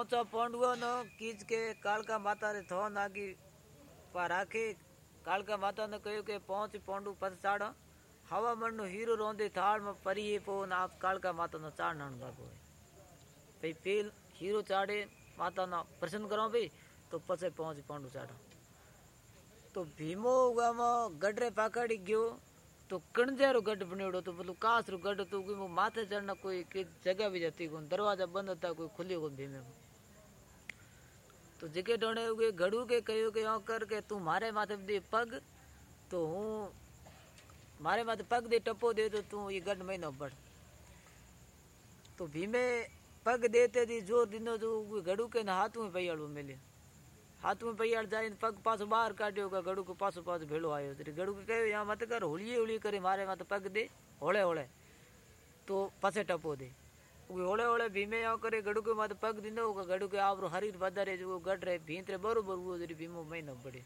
પહોંચો પોંડવો કીજ કે કાળકા માતા રે થો નાગી પા રાખી કાળકા માતાને કહ્યું કે પહોંચ પોંડું પછ ચાડો હવામણનો હીરો રોંદે થાળમાં પરીએ પો ને આપ કાળકા માતાનો ચાડણ લાગો ભાઈ પેલ હીરો ચાડે માતાના પ્રસન્ન કરો ભાઈ તો પછી પહોંચ પોંડું ચાડો તો ભીમો ગામાં ગઢરે પાકડી ગયો તો કણજારો ગઢ બન્યો તો પેલું કાસરું ગઢ હતું કોઈ માથે ચડના કોઈ કે જગા બી જતી કોઈ દરવાજા બંધ હતા કોઈ ખુલ્યો કોઈ ભીમે તો જગે ડોણે એવું કે ઘડું કે કહ્યું કે કર કે તું મારે માથે દે પગ તો હું મારે માથે પગ દે ટપો દે તો તું એ ગઢ મહિનો પડ તો ભીમે પગ દેતે દી જોર દીનો જો ઘડું કે હાથું પૈયાળું મેલ્યું હાથમાં પૈયાળ જાય પગ પાછો બહાર કાઢ્યો કે ગડું કે પાછો પાછો ભેળો આવ્યો એટલે ગડું કે કહ્યું યા મત કર હોળીએ હોળી કરી મારે માથે પગ દે હોળે હોળે તો પાછે ટપો દે હોળે હોળે ભીમે આવ કરે ગડું કે માથે પગ દીધો કે ગડું કે આવરો હરીર વધારે જો ગઢ રે ભીંતરે બરોબર ઉવો જરી ભીમો મહિનો પડે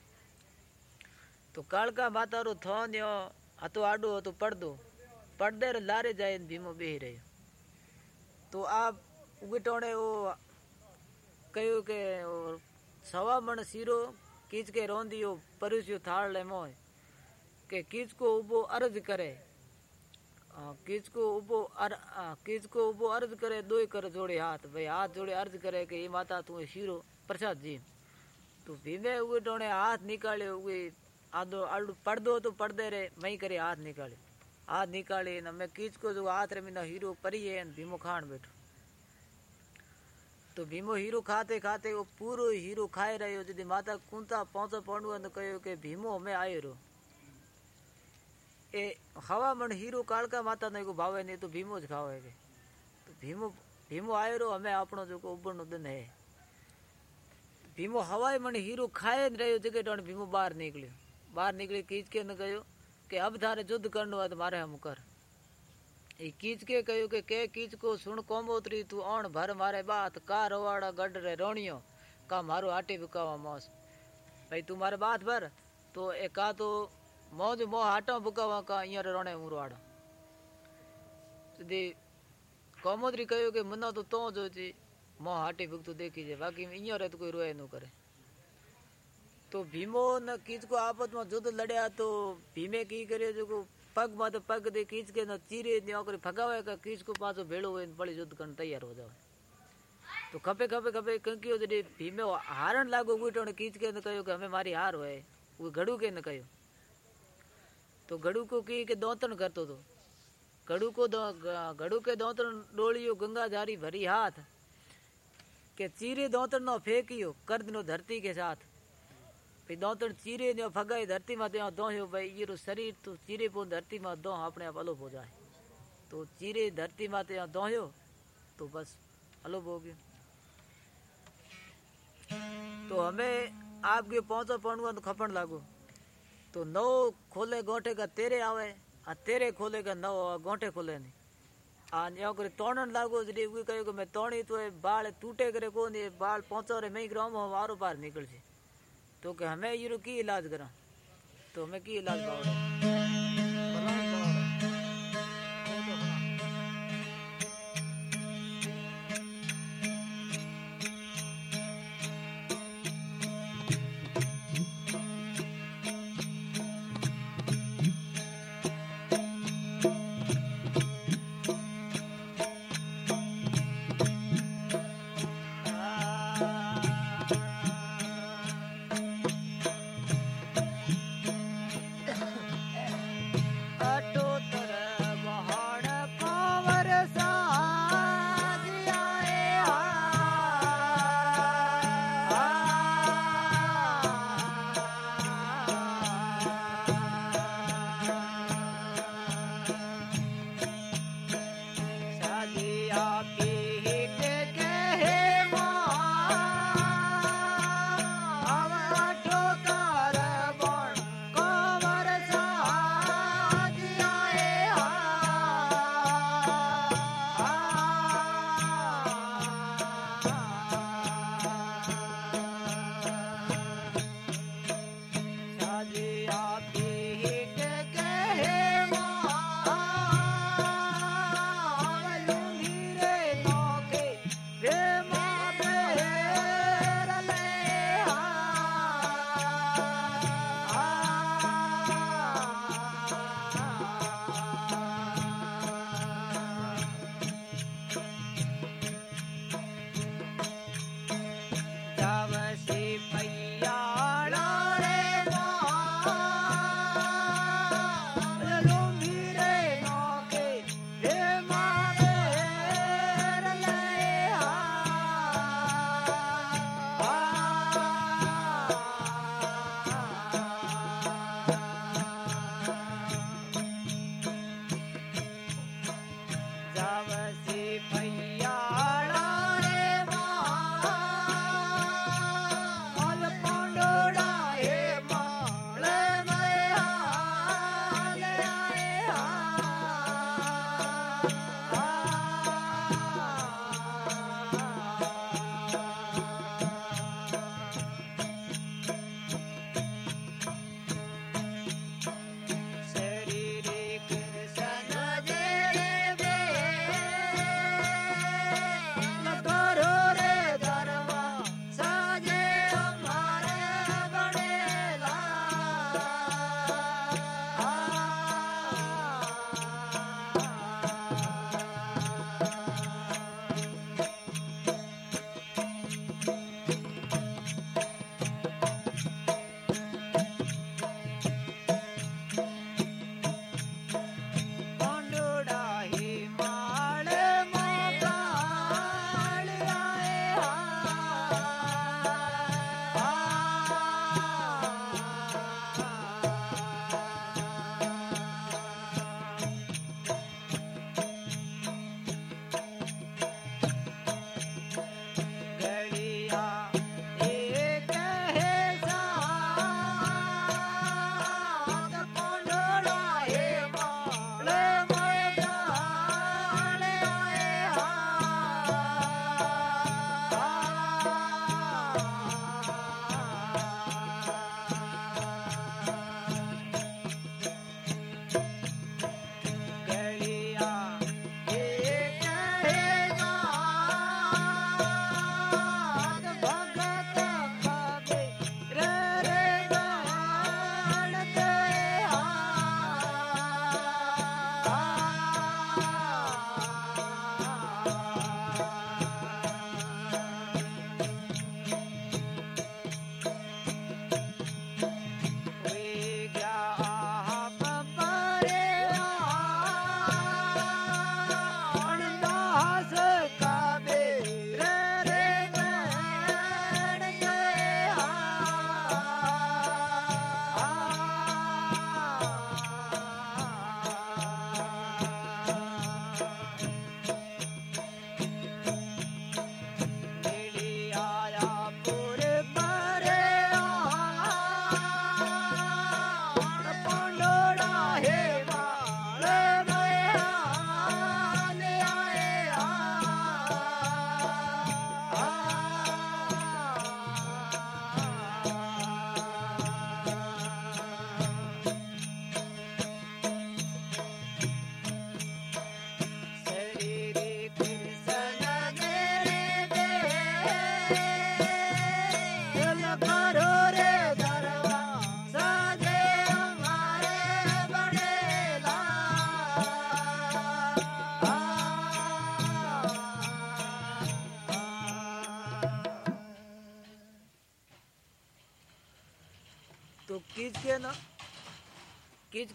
તો કાળકા માતારો થો ન્યો હતો આડો હતો પડદો પડદે લારે જાય ને ભીમો બેહી રહ્યો તો આ ઉગટોણે ઓ કહ્યું કે સવામણ શીરો કીચકે રોંદિયો પરુષ્યો થાળ લે મોય કે કીચકો ઉભો અરજ કરે किसको उबो अर किसको उबो अर्ज़ करे दो कर जोड़े हाथ। भाई हाथ जोड़े अर्ज़ करे कि ये माता तू शीरो प्रसाद जी। तो भीमे उगे टोने हाथ निकाले उगे आदो आलू पड़ दो तो पड़ दे रे, वही करे हाथ निकाले। हाथ निकाले न, मैं कीच को जो हाथ रे मैं हीरो परी है भीमो खान बैठो। तो भीमो हीरो खाते खाते वो पूरो हीरो खाए रहो यदि माता कुंता पहुँचा पड़ू तो कहो कि भीमो हमें आए रहो। એ હવામણ હીરો કાળકા માતા ને ભાવે નહીં તો ભીમો જ ખાવે કે તો ભીમો ભીમો આવ્યો અમે આપણો જો ઉબરનો દન હે ભીમો હવાઈ મને હીરો ખાય જ રહ્યો જગ્યાએ ટણ ભીમો બહાર નીકળ્યો બહાર નીકળી કીચ કે ને કહ્યું કે અબ તારે યુદ્ધ કરનું હોય તો મારે હમ કર એ કીચકે કહ્યું કે કે કીચકો સુણ કોમોતરી તું અણ ભર મારે બાત કા રવાડા ગઢ રે રોણિયો કા મારું આટી બુકાવા મોસ ભાઈ તું મારે બાત ભર તો એ કા તો મોજ મો હાટો ભૂકાવા કા અહીંયા રોણે ઉરવાડો સુધી કોમોદરી કહ્યું કે મનો તો તો જો છે મો હાટી ભૂકતું દેખી છે બાકી અહીંયા રહે તો કોઈ રોય ન કરે તો ભીમો ને કીચકો આપતમાં જુદ લડ્યા તો ભીમે કી કર્યો જો કો પગમાં તો પગ દે કીચકે ને ચીરે ને ઓકરી ફગાવે કે કીચકો પાછો ભેળો હોય ને પડી જુદ કણ તૈયાર હો જાવ તો ખપે ખપે ખપે કંકીઓ જડી ભીમે હારણ લાગો ઉઠો ને કીચકે ને કહ્યું કે અમે મારી હાર હોય ઘડું કે ને કહ્યું तो घड़ू को की के दौतन करतो तो? गड़ू को गड़ू के दौतन डोलियो गंगा जारी भरी हाथ, के चीरे दौतन नो फेंकियो कर दिनो धरती के साथ। फिर दौतन चीरे ने फगाई, धरती में दो भाई ये रो शरीर तो चीरे पो धरती में दो अपने आप अलोप हो जाए तो चीरे धरती माते दो दोहयो तो बस अलोप हो गया। तो हमें आपके पहुंचो पहुंचो तो खपन लागो। तो नौ खोले गोटे का तेरे आवे, आ तेरे खोले का नौ गोटे खोले नहीं। आ यो करे तोड़न लागो जड़ी वी कहो कि मैं तोड़ी तो बाल टूटे करे को नहीं बाल पहुंचो रे, मैं ग्राम वारो पार निकल जे तो के हमें ये की इलाज करा? तो हमें की इलाज बावड़े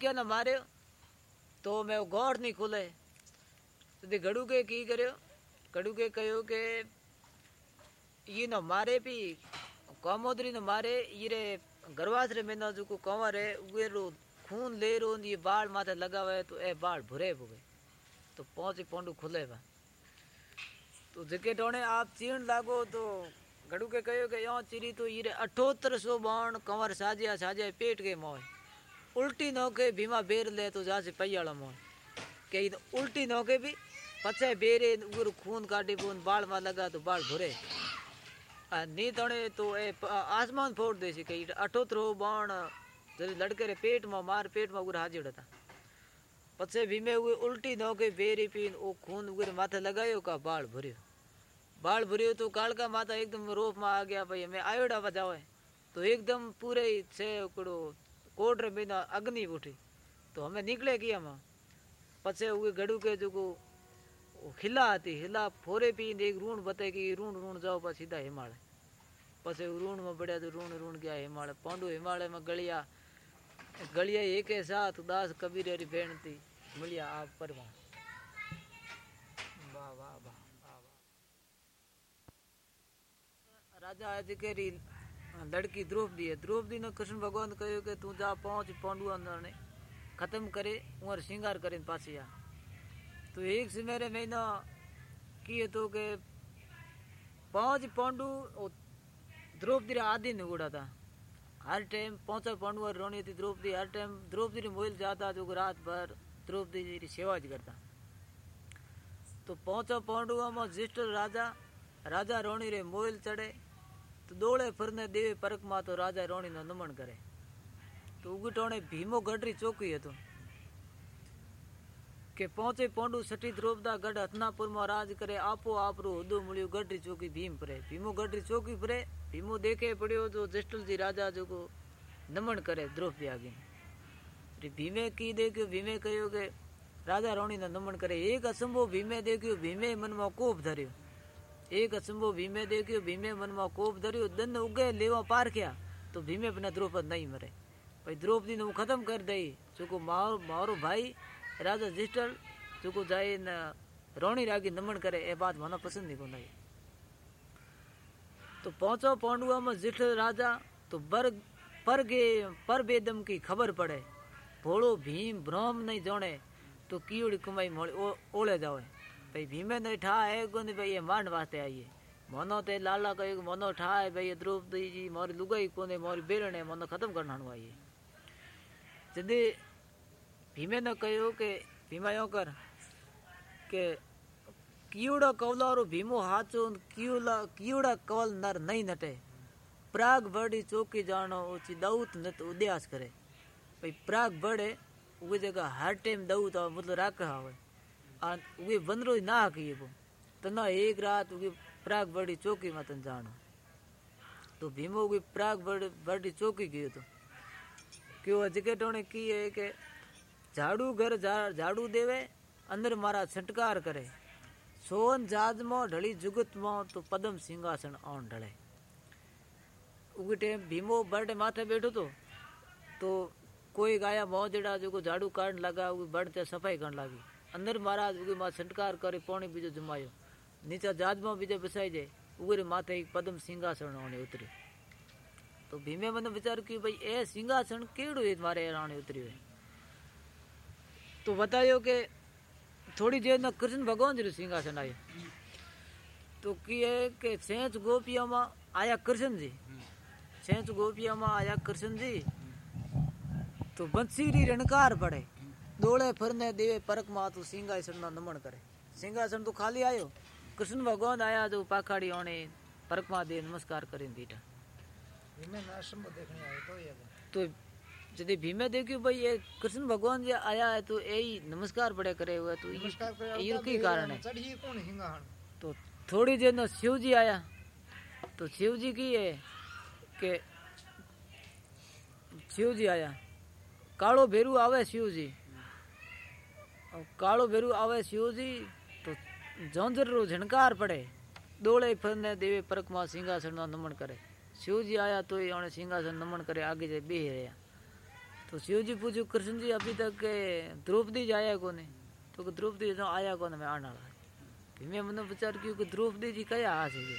कीच के ना मारे? तो मैं गौर नहीं खुले। तो गड़ू के की करो गड़ू के कहो के ये न मारे भी, कामोदरी न मारे, ये गरवास रे मेना जो को कंवर है उगे रो खून ले रो ये बाल माथे लगावे तो ए बाल भुरे भुगे तो पहुँचे पोंडू खुले बा। तो जके टोने आप चीण लागो तो घड़ू के कहो के यो चिरी तो उल्टी नौके भीमा बेर ले तो जा से पैयाला मोय के उल्टी नौके भी पचे बेरे उगर खून काटी पून बाल मा लगा तो बाल भुरे। नी तणे तो ए आसमान फोड़ दे सी कई अठोतरो बाण, जरी लड़के रे पेट में, मार पेट में उगर हाजिर था पचे भीमे उगे उल्टी नौके बेरी पीन, ओ खून उगर माथे लगायो का बाल भरियो। बाल भरियो तो कालका माता एकदम रोप में आ गया, भाई मैं आयोड़ा बजावे तो एकदम पूरे छे उकड़ो कोडर बिना अग्नि उठी। तो हमें निकले किया माँ। पचे हुए गड़ू के जो को हिला आती हिला फोरे पी एक रूण बते कि रूण रूण जाओ पा सीधा हिमालय। पचे रूण में बढ़िया तो रूण रूण गया हिमालय। पांडु हिमालय में गलिया गलिया एक साथ दास कबीर हरी भेण थी, मिलिया आप परवान वाह। राजा अधिकारी कृष्ण भगवान कहो कि तू जा, पहुँच पांडु अंदर ने। खत्म करे उमर श्रृंगार करे पाछे आ। तो एक से मेरे महीना किए तो के पाँच पांडु द्रौपदी रे आदि ने उड़ा था। हर टाइम पहुँचा पांडु और रोनी थी द्रौपदी, हर टाइम द्रौपदी रे मोइल जाता जो रात भर द्रौपदी जी री सेवा करता। तो पहुँचा पांडु में ज्येष्ठ राजा राजा रोणी रे मोइल चढ़े। તો દોડે ફરને દેવી પરકમાં તો રાજા રોણીનો નમન કરે. તો ઉગટોણે ભીમો ગઢરી ચોકી હતો. કે પહોંચે પોંડુ સઠી ધ્રોપદા ગઢ હથનાપુરમાં રાજ કરે, આપો આપરું ઉદુ મળ્યું ગઢરી ચોકી ભીમ ફરે. ભીમો ગઢરી ચોકી ફરે, ભીમો દેખે પડ્યો તો જસ્ટલજી રાજા જોકો નમન કરે દ્રૌપદી ભીમે કી દેખ્યું, ભીમે કહ્યું કે રાજા રોણીને નમન કરે. એક અસંભવ ભીમે દેખ્યું, ભીમે મનમાં કોપ ધર્યો. एक अचंबो भीमे देखियो, भीमे मन में कोप धरियो, दंड उगे लेवा पार किया तो भीमे अपने द्रौपद नहीं मरे। भाई द्रौपदी ने वो खत्म कर दई चूको मारो मारो भाई, राजा जिस्टल चूको जाए न रोणी रागी नमन करे, ए बात मन पसंद नहीं को नहीं तो पहुंचो पांडुआ में जिठल राजा तो बर पर गे पर बेदम की खबर पड़े। भोड़ो भीम ब्रह्म नहीं जोड़े तो कीड़ी कमाई मोड़े ओले जावे। भाई भीमे नहीं ठा है कोनी भाई ये मांड वास्ते आइए मनो ते लाला कहे, मनो ठा है भाई द्रौपदी जी, मोरी लुगाई कोने, मोरी बेरणे, मनो खत्म करना आइए जदे भीमे ने कहो के, भीमा यो कर, के कीड़ा कवलारो भीमो हाचो कीड़ा कीड़ा कवल नर नहीं नटे। प्राग बड़ी चौकी जानो ओची दऊत नत उद्यास करे। भाई प्राग बड़े उगे जगह हर टाइम दऊत मतलब राख आवे उगे बनरो ना किए वो तो ना एक रात उगे प्राग बड़ी चौकी में तन जानो तो भीमो उगे प्राग बड़ी बड़ी चौकी गयो तो। क्यों टोने की है के झाड़ू घर झाड़ू देवे, अंदर मारा छटकार करे। सोन जाज मो ढली जुगत मो तो पदम सिंहासन ऑन ढले। उगे टाइम भीमो बर्डे माथे बैठो तो। तो कोई गाया मोह जड़ा जो झाड़ू काट लगा उगे बर्ड सफ़ाई करने लगी। अंदर महाराज, उगे माँ छटकार करे पौनी बीजो जमायो। नीचा जाज मो बीजे बसाई जाए उगे माथे एक पदम सिंहासन आने उतरी। तो भीमे मैंने विचार की भाई, ए सिंहासन केड़ो मारे राणे उतरी हुई तो बतायो के, थोड़ी देर में कृष्ण भगवान जी सिंहासन आयो। तो किए के सेंच गोपिया में आया कृष्ण जी। सेंच गोपिया में दौड़े फिरने देवे परक माँ सिंहासन ना नमन करे। सिंहासन तू खाली आयो। कृष्ण भगवान आया जो पाखाड़ी ओने परक दे नमस्कार करे बेटा। तो यदि तो भीमे देखियो भाई ये कृष्ण भगवान जो आया है तो यही नमस्कार बड़े करे हुए तो ये की कारण है? तो थोड़ी देर ना शिव जी आया। तो शिव जी की है कि शिव जी आया। कालो भेरू आवे शिव जी और कालो भेरू आवे शिवजी तो झंझर रो झनकार पड़े, डोले फंदे देवे परकमा सिंहासन नमन करे। शिव जी आया तो ये सिंहासन नमन करे, आगे से बेह रहा तो शिव जी पूछो कृष्ण जी अभी तक द्रौपदी जी आया कौन? तो को द्रौपदी जी तो आया कौन मैं आना मैं मैंने विचार किया कि द्रौपदी जी कया आ सके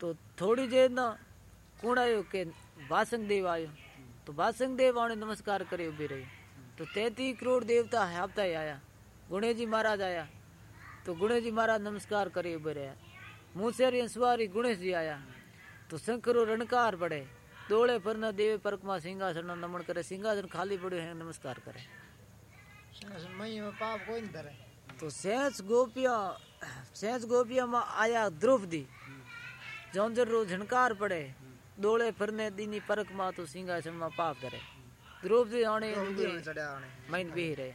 तो थोड़ी देर ना कौन आयो के वासंग देव आयो? तो वासंग देव आने नमस्कार करे उभी रही। तो तैंतीस करोड़ देवता है आया। गुणेश जी महाराज आया। तो गुणेश जी महाराज नमस्कार करे बरे मुँह सवारी गुणेश जी आया। तो शंकरो रणकार पड़े। दोड़े पर न देवे परकमा सिंहासन नमन करे। सिंहासन खाली पड़े हैं नमस्कार करे। पाप कोई नहीं धरे। तो सेंस गोपिया सेंस गोपिया में आया द्रौपदी। जौन रो झनकार पड़े। दोड़े फिरने दीनी परक तो सिंहासन में पाप करे ग्रुप आने माइंड भी रहे।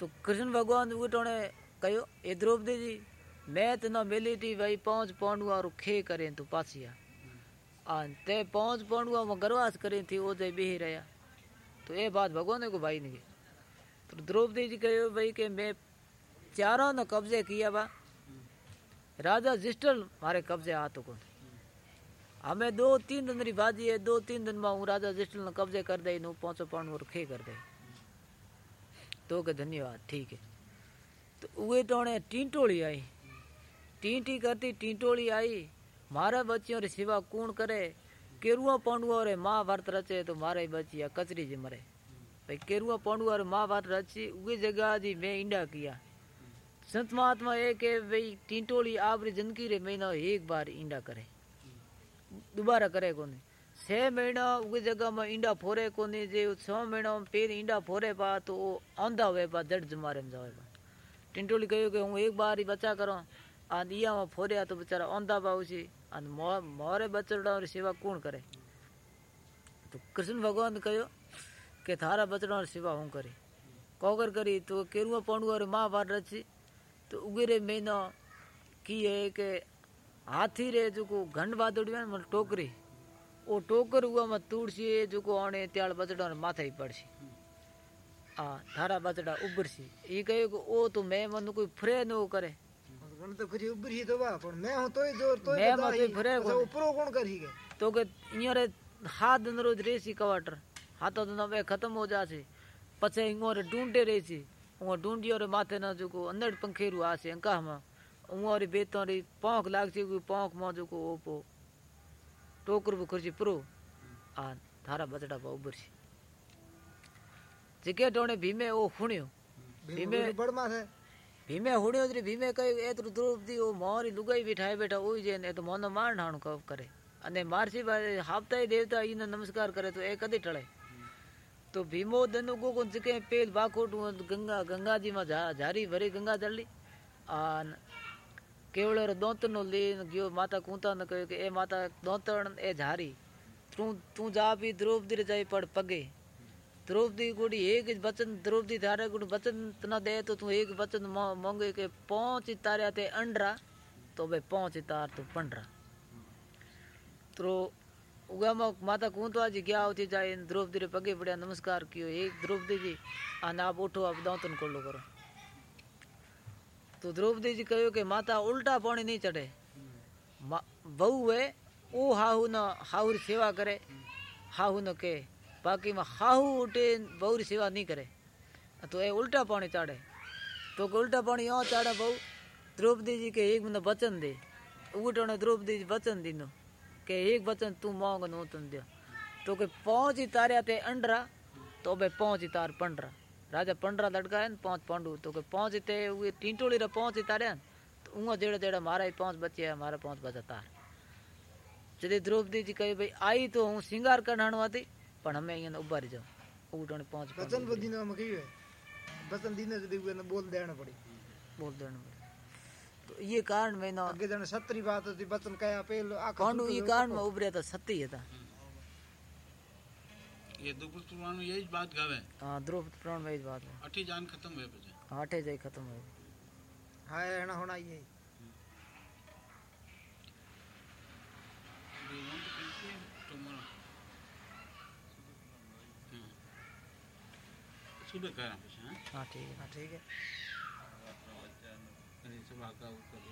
तो कृष्ण भगवान उठने कहो ये द्रौपदी जी मैं तो ना मिली थी भाई पाँच पांडुआ और खे करें तो पासिया। आन ते पाँच पांडुआ वो गर्वास करें थी वो ते बेह रहा। तो ये बात भगवान को भाई नहीं तो द्रौपदी जी कहो भाई के मैं चारों ने कब्जे किया बा राजा जिस्टल मारे कब्जे हाथों को हमें दो तीन दिन री बाजी है, दो तीन दिन में राजा जिस्टल कब्जे कर दे नू पहुंचो पाणु और खे कर दे। तो के धन्यवाद, ठीक है। तो उहे टोणे टींटोड़ी आई। टींटी करती टींटोड़ी आई। मारा बच्चियों री सेवा कौन करे? केरुआ पांडुआ रे माँ भारत रचे तो मारे बचिया कचरी जी मरे। भाई केरुआ पांडुआ रे माँ भारत रची उगी जगह जी मैं इंडा किया। संत महात्मा ये के भाई टींटोली आपरी ज़िंदगी रे महीना एक बार इंडा करे। દુબારા કરે કોને છ મહિના ઉગી જગ્યામાં ઈંડા ફોરે કોની જે છ મહિનામાં પેર ઈંડા ફોરે પા તો આંધા હોય પા દડ જમારે જાવે પા ટિંટોલી કહ્યું કે હું એક બાર બચા કરો આ દિયામાં ફોર્યા તો બિચારા આંધા પાવું છે અને મોરે બચડાઓની સેવા કોણ કરે તો કૃષ્ણ ભગવાન કહ્યો કે તારા બચડાઓની સેવા હું કરી કોગર કરી તો કેરુઆ પાંડુ મહાભારત રચી તો ઉગેરે મહિનો કી કે हाथी रे जो घंड बादड़ी है मतलब टोकरी। ओ टोकर हुआ में तुड़सी जो आने त्याल बचड़ा ने माथे ही पड़सी। आ थारा बचड़ा उबरसी ई कहे को ओ तो मैं मन कोई फ्रे न करे। मन तो खरी उबरसी तो बा पण मैं हूँ अच्छा, तो ही ज़ोर तो मैं मत फ्रे को ऊपरो कौन करी के तो के इयो रे हाथ दिन रोज रेसी कवाटर। हाथो दिन तो वे खत्म हो जासी। पछे इंगो ढूंढे रेसी। ओ ढूंढियो रे माथे ना जो अंदर पंखेरु आसे अंका में। उंवारी बेतों री पौंक लाग ची पौंक मौजो ओपो। टोकर बुखर जी पुरो। आ थारा बचड़ा पा उबर सी जिके डोने भीमे ओ हुणियो। भीमे बड़मा है। भीमे हुणियो जी भीमे कई एतरो द्रौपदी ओ मोरी लुगाई बिठाए बैठा ओई जे ने तो मोनो मार नाणो कव करे। अने मारसी हापता ही देवता इने नमस्कार करे तो ए कदे टळे? तो भीमो दनु को कोन जिके पेल बाकोट गंगा गंगा जी मा जा, जारी भरे गंगा जली आ કેવળેર દોંતનો લીન ગયો માતા કૂંતાને કહ્યું કે એ માતા દોંતણ એ ઝારી તું તું જા બી દ્રૌપદી જાય પડ પગે દ્રૌપદી ગુડી એક જ વચન દ્રૌપદી તારે ગુડ વચન ન દે તો તું એક વચન માંગે કે પાંચ તાર્યા તે અંડરા તો ભાઈ પાંચ તાર તું પંડરા તો ઉગામાં માતા કુંતવાજી ગયા હોતી જાય દ્રૌપદી પગે પડ્યા નમસ્કાર કયો એક દ્રૌપદીજી આને આપ ઉઠો આપ દાંતન કોલ્લો કરો तो द्रौपदी जी कहो कि माता उल्टा पानी नहीं चढ़े बहू है वो हाहू न हाहू सेवा करे हाहू न कहे बाकी में हाहू उठे बहू सेवा नहीं करे तो ये उल्टा पानी चाढ़े तो उल्टा पानी यहाँ चाढ़े बहू द्रौपदी जी के एक मना वचन दे उठने द्रौपदी जी वचन दिनो के एक वचन तू मांग नो तुम दिया तो के पहुँच ही तारे ते अंडरा तो भाई पहुँच ही तार पंडरा लड़का है न पांच पांडु तो के पहुंची ते उहे टींटोली रे पहुंची तार्या न, तो उहा जेड़े जेड़े मारा ही पांच बचे है मारा पांच बचा तार जदे द्रौपदी जी कहे भाई आई तो हूँ सिंगार करना वाती पण हमें અહીંયા ઉભા રહી જાઓ ઉઠોને પાંચ વચન બધીને આમાં કહ્યું વચન દીને જ દીવું એને બોલ દેણ પડી બોલ દેવાનું તો ये कारण में ना અગે જાણે સત્રી વાત હતી વચન કયા પેલ આખા પાંડુ ये कारण में ઉભર્યા હતા સતી હતા ये द्रुपद पुराण में यही बात गावे हाँ। द्रुपद पुराण में यही बात है। अठी जान खत्म हुए बजे हाँ अठे जाई खत्म हुए। हाँ रहना होना ये। सुबह करा हाँ? हाँ, ठीक है। हाँ हाँ, ठीक है। अरे सुबह का ऊपर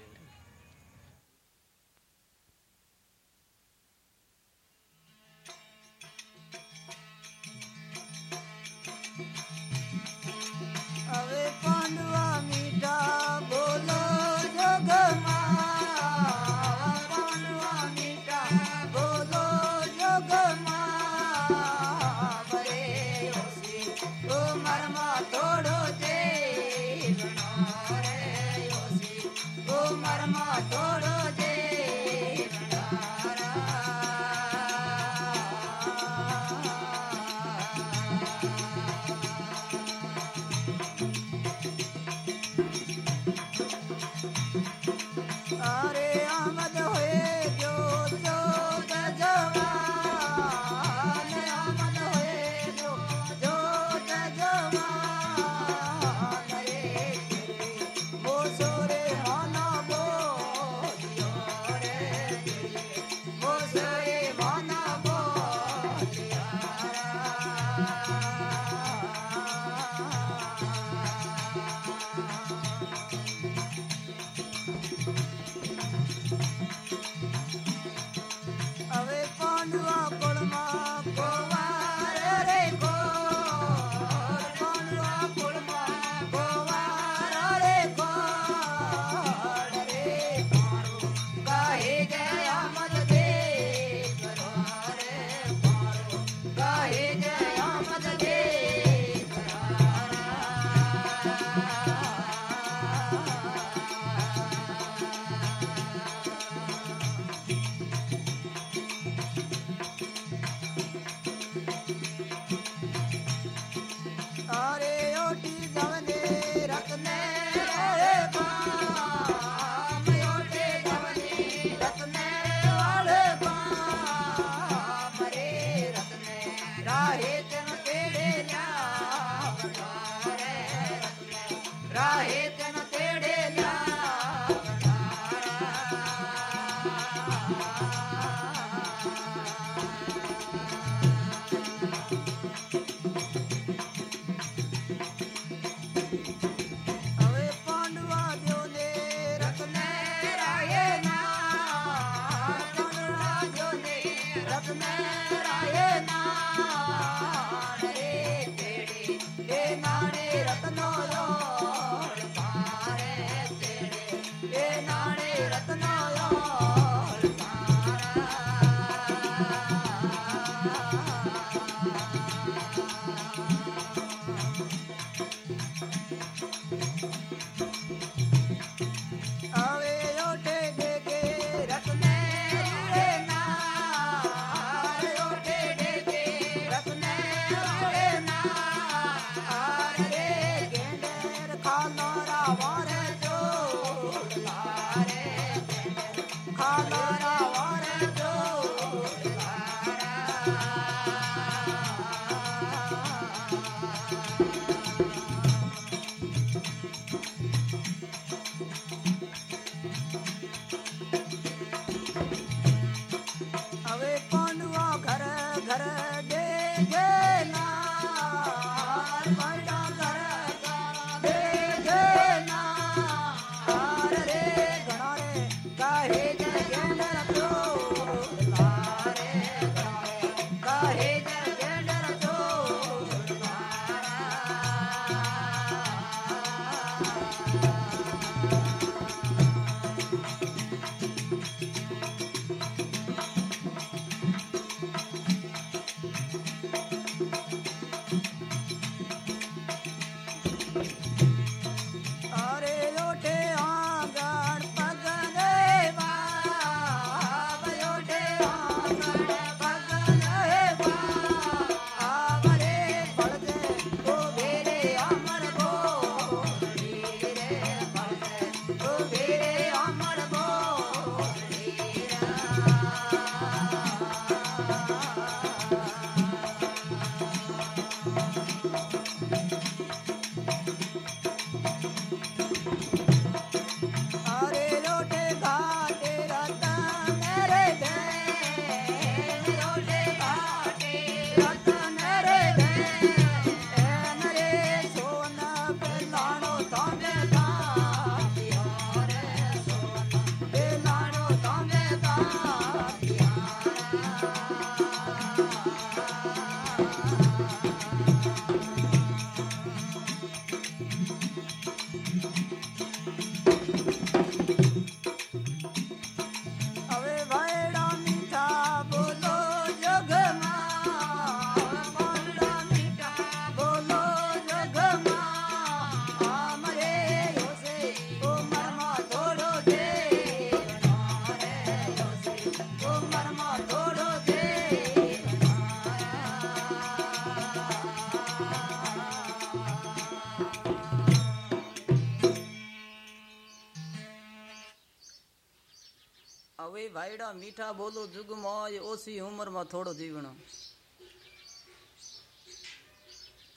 મીઠા બોલો જુગ મોજ ઓછી ઉંમરમાં થોડો જીવણો.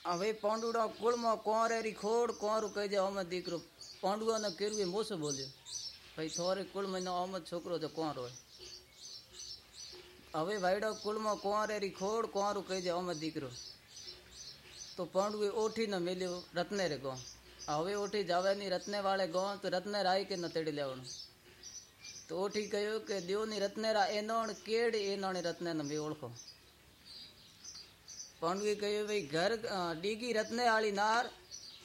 હવે પાંડુડા કુળમાં કોરેરી ખોડ કોરું કહી જાય અમે દીકરો. પાંડુઆને કેરવી મોસો બોલ્યો, ભાઈ, થોરે કુળમાં નો અમદ છોકરો તો કોણ હોય હવે ભાઈડા કુળમાં કોરેરી ખોડ કોરું કહી જાય અમે દીકરો? તો પાંડુએ ઓઠીને મેલ્યો રત્નેરે ગો. હવે ઓઠી જાવેની રત્ને વાળે ગો, તો રત્ને રાઈ કે ન તેડી લેવાનું? તો ઓઠી કહ્યું કે દેવની રત્નેરા એનોણ કેડ એનોણી રત્ને મેં ઓળખો પાંડવે કહ્યું ભાઈ ઘર અ, ડીગી રત્ને આળી નાર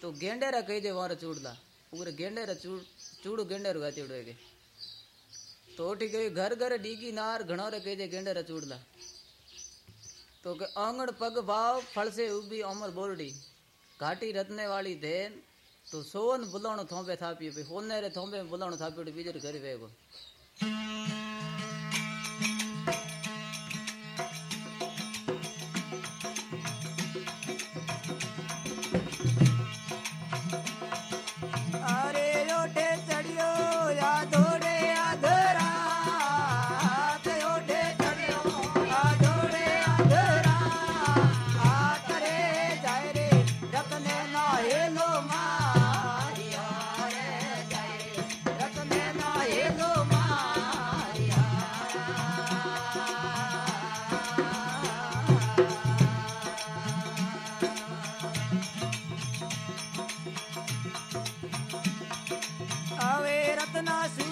તો ગેંડેરા કહી દે વારે ચૂડલા ઉગરે ગેંડેરા ચૂડ ચૂડું ગેંડેરું ગાતીડું કે તો ઓઠી કહ્યું ઘર ઘર ડીગી નાર ઘણો રે કહી દે ગેંડેરા ચૂડલા તો કે આંગણ પગ ભાવ ફળસે ઉભી અમર બોરડી ઘાટી રત્ને વાળી ધેન તો સોન બુલાણો થોંભે થાપ્યું ભાઈ હોને રે થોંભે બુલાણો થાપ્યું બીજે ઘરે વેગો Música I see.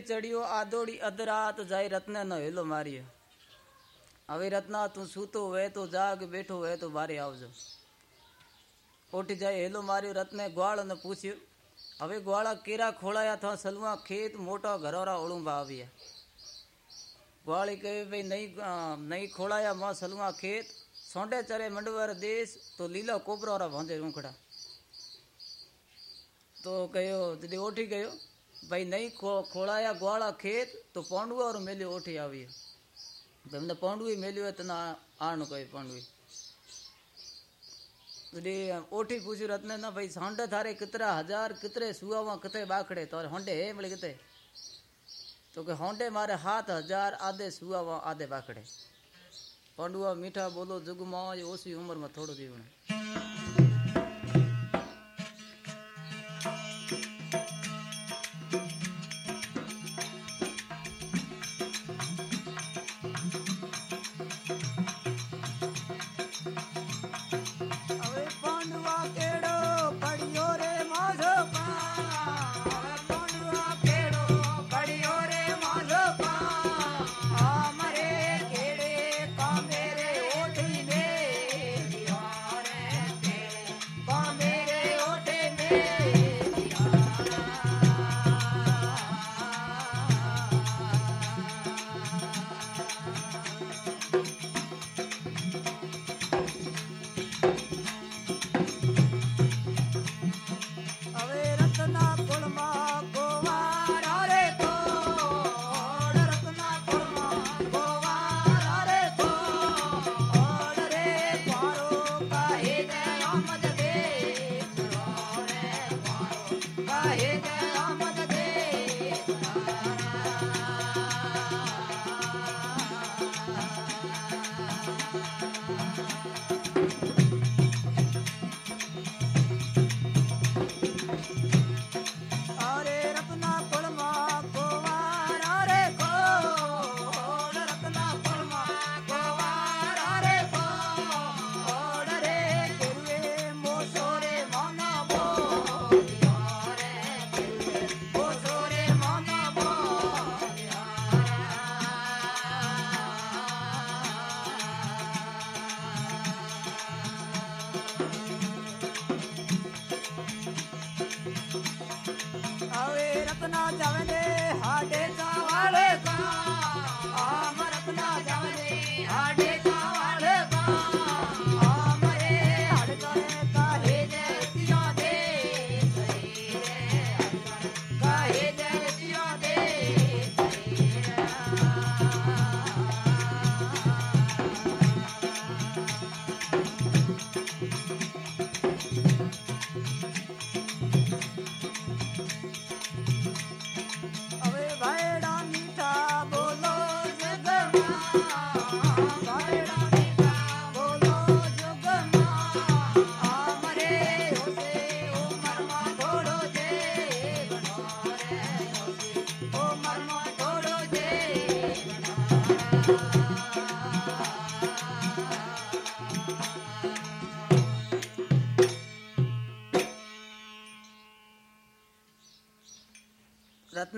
ચડ્યો આદોડી અધરાત જાય રત્ને નો હેલો માર્યો હવે રત્ના તું સૂતો હોય તો જાગ બેઠો હોય તો બારે આવજો ઓઠી જાય હેલો માર્યો રત્ને ગ્વાળ અને પૂછ્યું હવે ગ્વાળા કેરા ખોળાયા થા સલવા ખેત મોટા ઘરોરા ઓળુંબા આવ્યા ગ્વાળી કહે ભાઈ નહીં અ, નહીં ખોળાયા માં સલવા ખેત સોંડે ચરે મંડવર દેશ તો લીલા કોપરા ભાંજે રૂંખડા તો કયો દીદી ઓઠી ગયો ભાઈ, નહીં ખોળાયા ગોળા ખેત, તો પાંડુઆરું મેલ્યું ઓઠી આવી તમને પાંડવી મેલ્યું હોય તને આ- આનું કહે પાંડવી એટલે ઓઠી પૂછ્યું રત્ન, ના ભાઈ સાંડે થારે કિતરા હજાર, કિતરે સુવામાં કથે બાખડે? તો હોંડે હે? મળી કતે તો કે, હોંડે મારે હાથ હજાર, આદે સુવામાં આદે બાખડે. પાંડુઆ મીઠા બોલો જુગમાં ઓછી ઉંમરમાં થોડું જીવણ.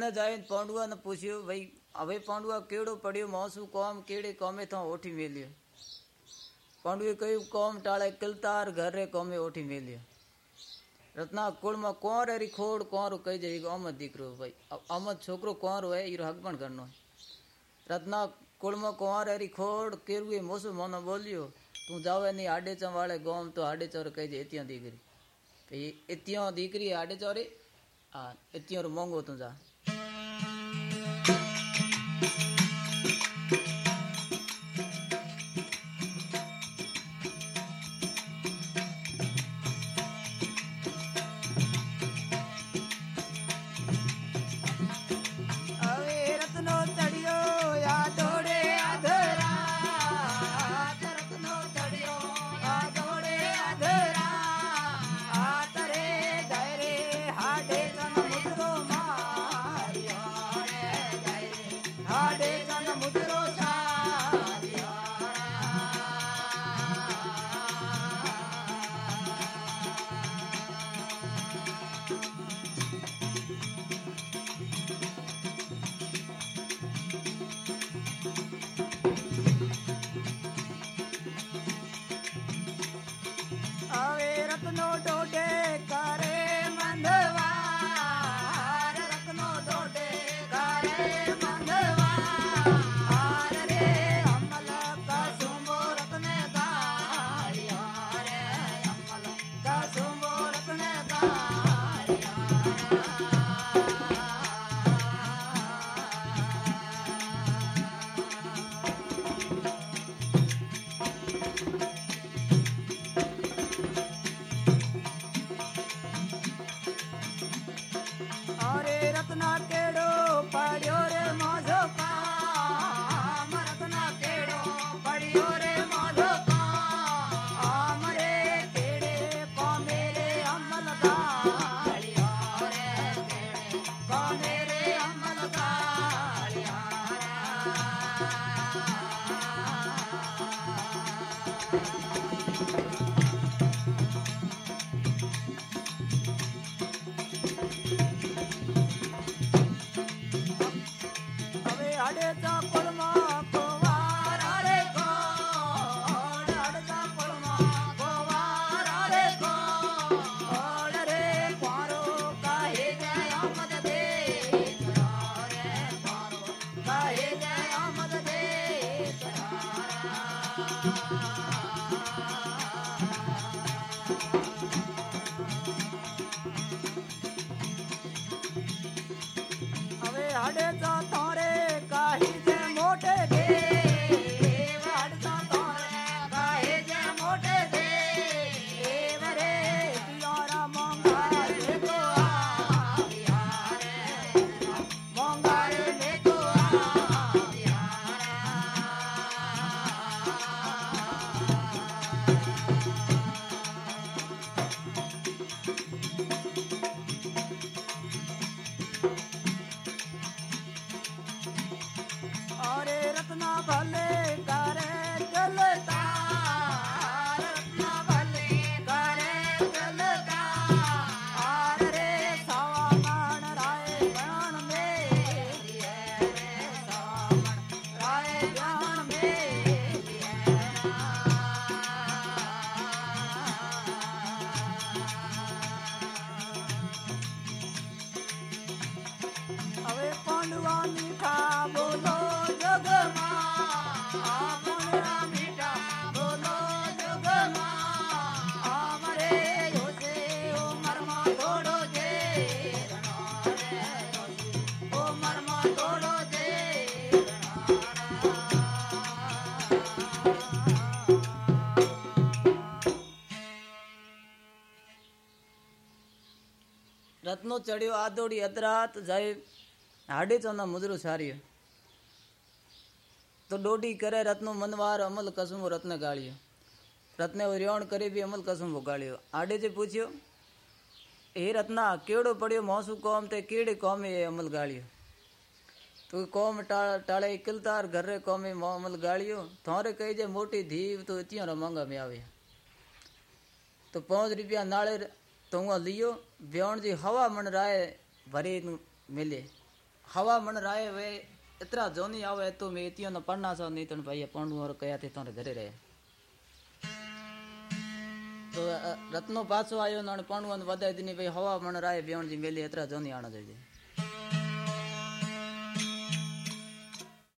રત્ન જાય પાંડુઆ ને પૂછ્યું ભાઈ હવે પાંડુઆ કેવડો પડ્યો મોસું કોમ કેડે કોમે તો ઓઠી મેલ્યો પાંડુએ કહ્યું કોમ ટાળે કિલતાર ઘરે કોમે ઓઠી મેલ્યો રત્ના કુળમાં કોણ એરી ખોડ કોણ કહી જાય અમદ દીકરો ભાઈ અમદ છોકરો કોણ હોય એ હકબણ કરનો રત્ના કુળમાં કોણ એરી ખોડ કેરું એ મોસું મોનો બોલ્યો તું જાવે નહીં આડે વાળે ગોમ તો આડે ચોર કહી દે એત્યાં દીકરી પછી એત્યાં દીકરી આડે ચોરે હા એત્યાં મોંઘો તું જા thank you સાડે ચાપડમાં સોનું ચડ્યો, આદોડી અદરાત જાય. હાડે ચોના મુજરું સાર્યો તો દોઢી કરે રત્નો મનવાર અમલ કસમો રત્ન ગાળ્યો. રત્ને રિયાણ કરી બી અમલ કસમ ભોગાળ્યો આડે જે પૂછ્યો હે રત્ના કેવડો પડ્યો? મોસું કોમ તે કેડે કોમે એ અમલ ગાળ્યો? તો કોમ ટાળે કિલતાર ઘરે કોમે અમલ ગાળ્યો. થોરે કહી જે મોટી ધીવ, તો ત્યાં રમંગા મેં આવ્યા? તો પાંચ રૂપિયા નાળે તો હું લીયો. ब्योण जी हवा मन राय भरे नु मिले हवा मन राय वे इतना जोनी आवे तो मैं इतियो न पढ़ना सो नहीं तो भाई पंडू और कया थे तोरे घरे रहे तो अ, रत्नो पाछो आयो न पंडू न वधाई दिनी भाई हवा मन राय बेवण जी मेली इतना जोनी आना चाहिए